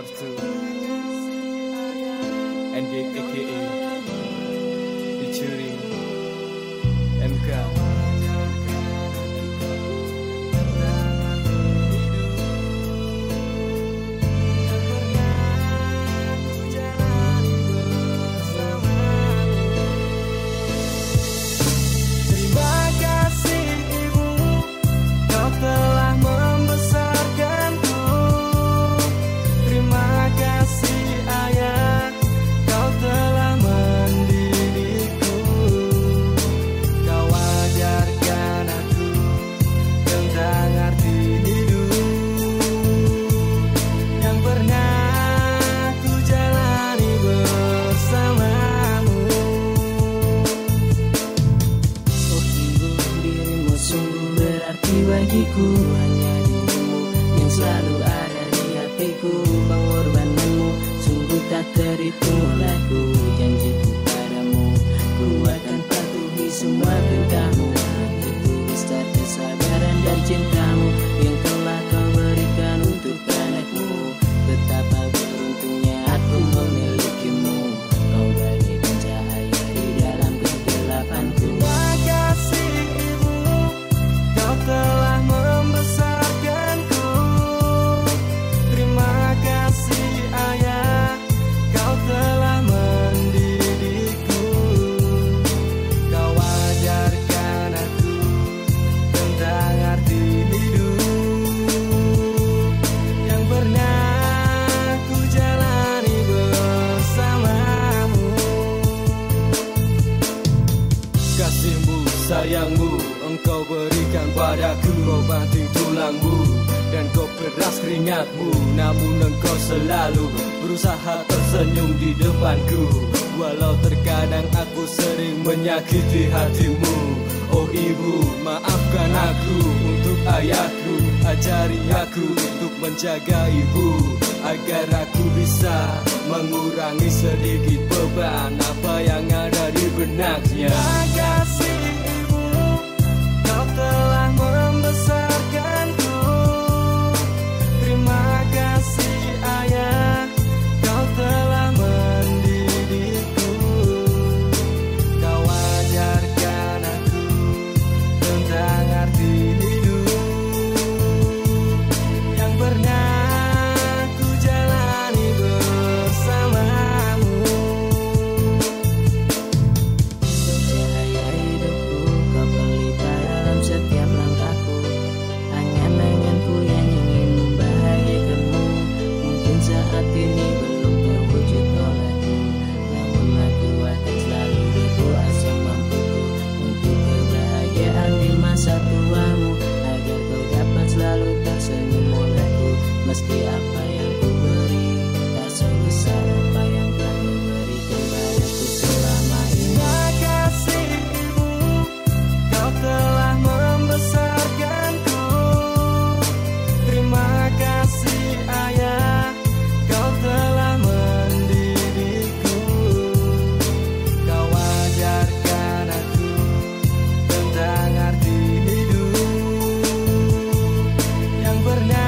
and to NJ, aka bagiku. Hanya dirimu yang selalu ada di hatiku pengorbananmu. Sungguh tak terhitung olehku janjiku padamu. Ku akan patuhi semua perintahmu sayangmu. Engkau berikan padaku Obati tulangmu. Dan kau peras keringatmu Namun engkau selalu Berusaha tersenyum di depanku. Walau terkadang aku sering menyakiti hatimu. Oh ibu maafkan aku Untuk ayahku. Ajari aku untuk menjaga ibu Agar aku bisa mengurangi sedikit beban. Apa yang ada Bernardia. Di masa tuamu. Agar kau dapat selalu tersenyum olehku. Meski aku bernyata